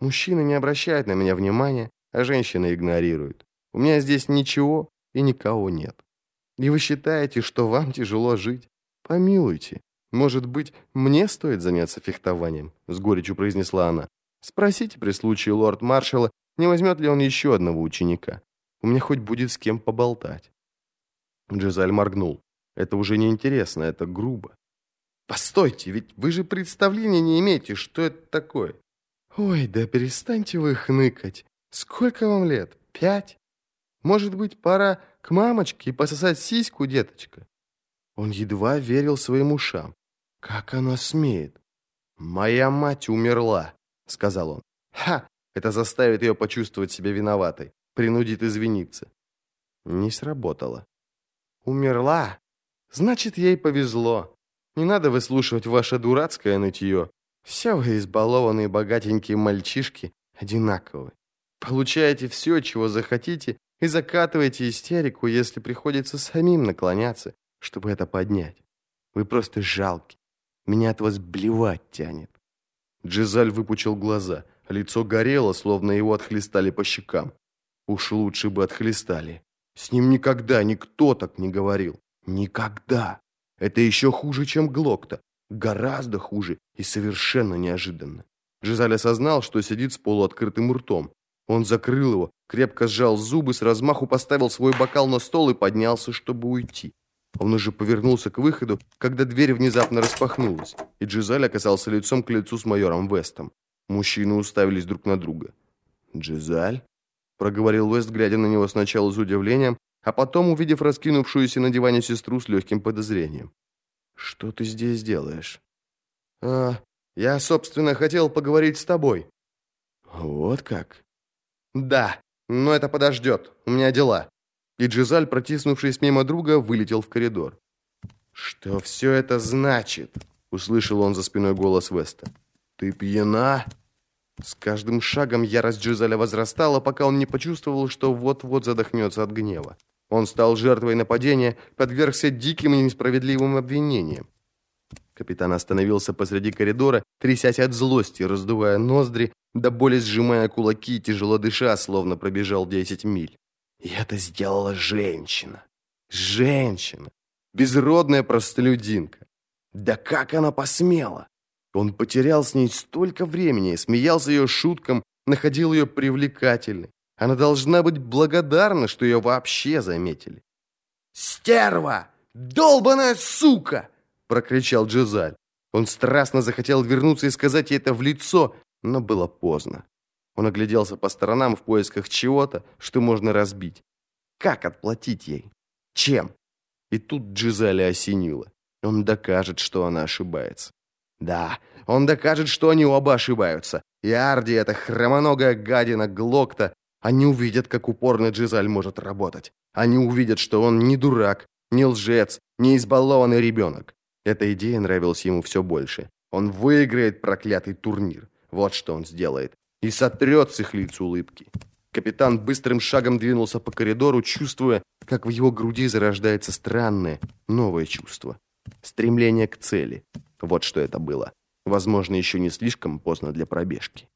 Мужчины не обращают на меня внимания, а женщины игнорируют. У меня здесь ничего и никого нет. И вы считаете, что вам тяжело жить? Помилуйте. Может быть, мне стоит заняться фехтованием?» С горечью произнесла она. «Спросите при случае лорд-маршала, не возьмет ли он еще одного ученика. У меня хоть будет с кем поболтать». Джизаль моргнул. «Это уже не интересно, это грубо». «Постойте, ведь вы же представления не имеете, что это такое». «Ой, да перестаньте вы хныкать. Сколько вам лет? Пять? Может быть, пора к мамочке и пососать сиську, деточка?» Он едва верил своим ушам. «Как она смеет?» «Моя мать умерла», — сказал он. «Ха! Это заставит ее почувствовать себя виноватой, принудит извиниться». Не сработало. «Умерла? Значит, ей повезло. Не надо выслушивать ваше дурацкое нытье. Все вы избалованные богатенькие мальчишки одинаковы. Получаете все, чего захотите, и закатываете истерику, если приходится самим наклоняться, чтобы это поднять. Вы просто жалки. Меня от вас блевать тянет». Джизаль выпучил глаза. Лицо горело, словно его отхлестали по щекам. Уж лучше бы отхлестали. С ним никогда никто так не говорил. Никогда. Это еще хуже, чем Глокта. Гораздо хуже и совершенно неожиданно. Жизаль осознал, что сидит с полуоткрытым ртом. Он закрыл его, крепко сжал зубы, с размаху поставил свой бокал на стол и поднялся, чтобы уйти. Он уже повернулся к выходу, когда дверь внезапно распахнулась, и Джизаль оказался лицом к лицу с майором Вестом. Мужчины уставились друг на друга. «Джизаль?» — проговорил Вест, глядя на него сначала с удивлением, а потом, увидев раскинувшуюся на диване сестру с легким подозрением. «Что ты здесь делаешь?» «А, я, собственно, хотел поговорить с тобой». «Вот как?» «Да, но это подождет. У меня дела». И Джизаль, протиснувшись мимо друга, вылетел в коридор. «Что все это значит?» — услышал он за спиной голос Веста. «Ты пьяна?» С каждым шагом ярость Джизаля возрастала, пока он не почувствовал, что вот-вот задохнется от гнева. Он стал жертвой нападения, подвергся диким и несправедливым обвинениям. Капитан остановился посреди коридора, трясясь от злости, раздувая ноздри, до боли сжимая кулаки, тяжело дыша, словно пробежал десять миль. И это сделала женщина. Женщина. Безродная простолюдинка. Да как она посмела? Он потерял с ней столько времени, смеялся ее шуткам, находил ее привлекательной. Она должна быть благодарна, что ее вообще заметили. «Стерва! Долбаная сука!» — прокричал Джизаль. Он страстно захотел вернуться и сказать ей это в лицо, но было поздно. Он огляделся по сторонам в поисках чего-то, что можно разбить. Как отплатить ей? Чем? И тут Джизаля осенило. Он докажет, что она ошибается. Да, он докажет, что они оба ошибаются. И Арди, эта хромоногая гадина Глокта, они увидят, как упорно Джизаль может работать. Они увидят, что он не дурак, не лжец, не избалованный ребенок. Эта идея нравилась ему все больше. Он выиграет проклятый турнир. Вот что он сделает. И сотрет с их лиц улыбки. Капитан быстрым шагом двинулся по коридору, чувствуя, как в его груди зарождается странное, новое чувство. Стремление к цели. Вот что это было. Возможно, еще не слишком поздно для пробежки.